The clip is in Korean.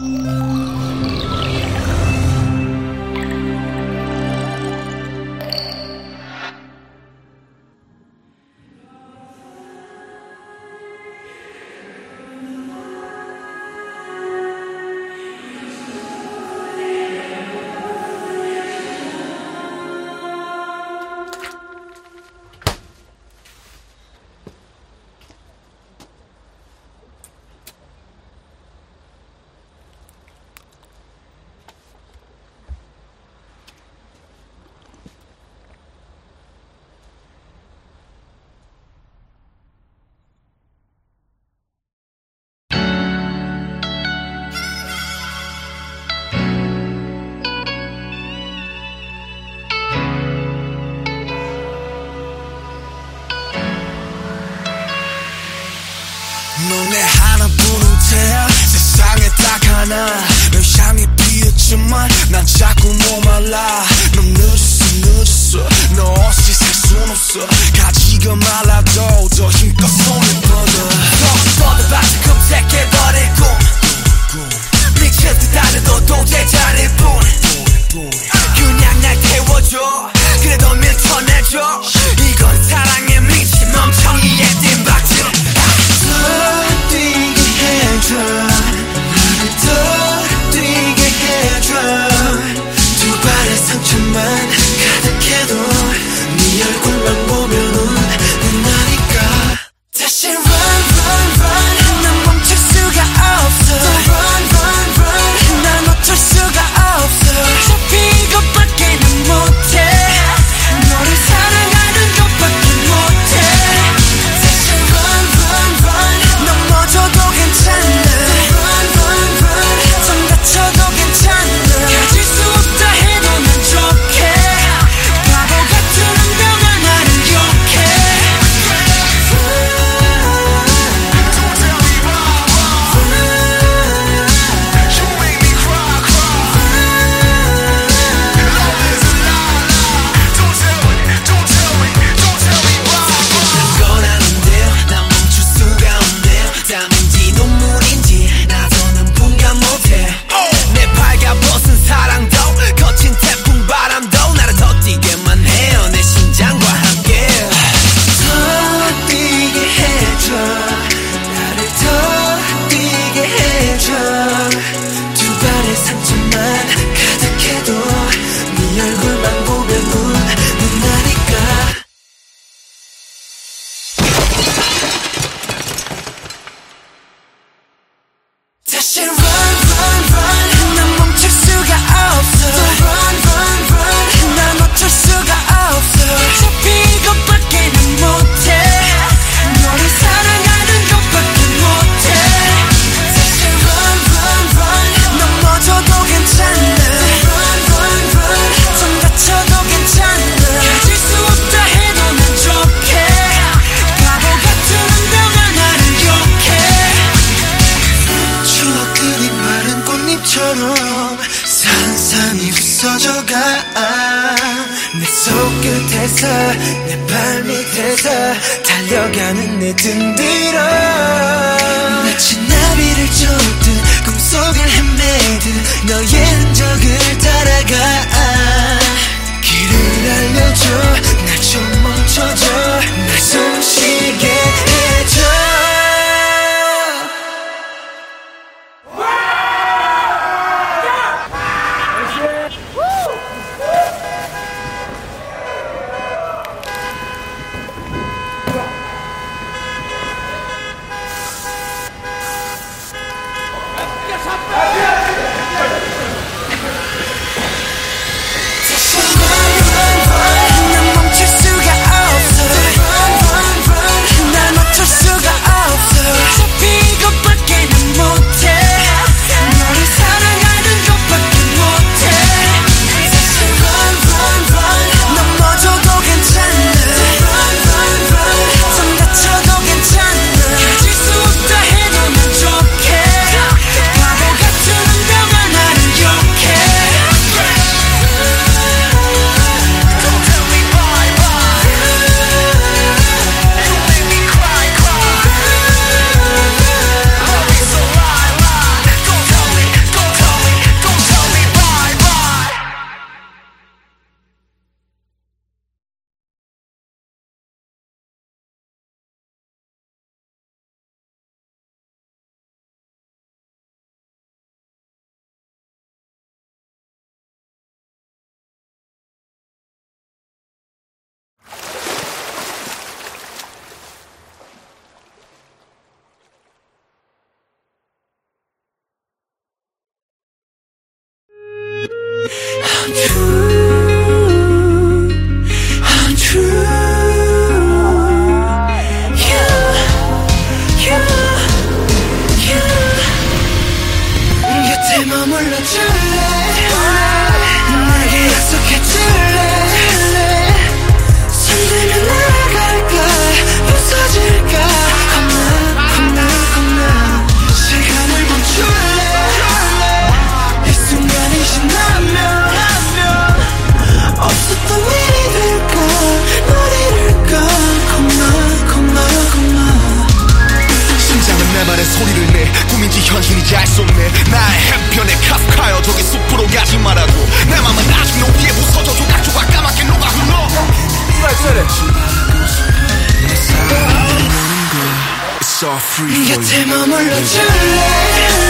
Música 눈에 하나뿐인 태야 세상에 딱 하나. 널 향해 피었지만 난 자꾸 머말라. 넌 늦었어 늦었어. 너 없이 살순 없어. 가지가 말라도 더 힘껏 손을 끝에서 내 발 밑에서 달려가는 내 등들어 마치 나비를 쫓듯 꿈속을 헤매듯 All free for you 곁에 머물러 줄래?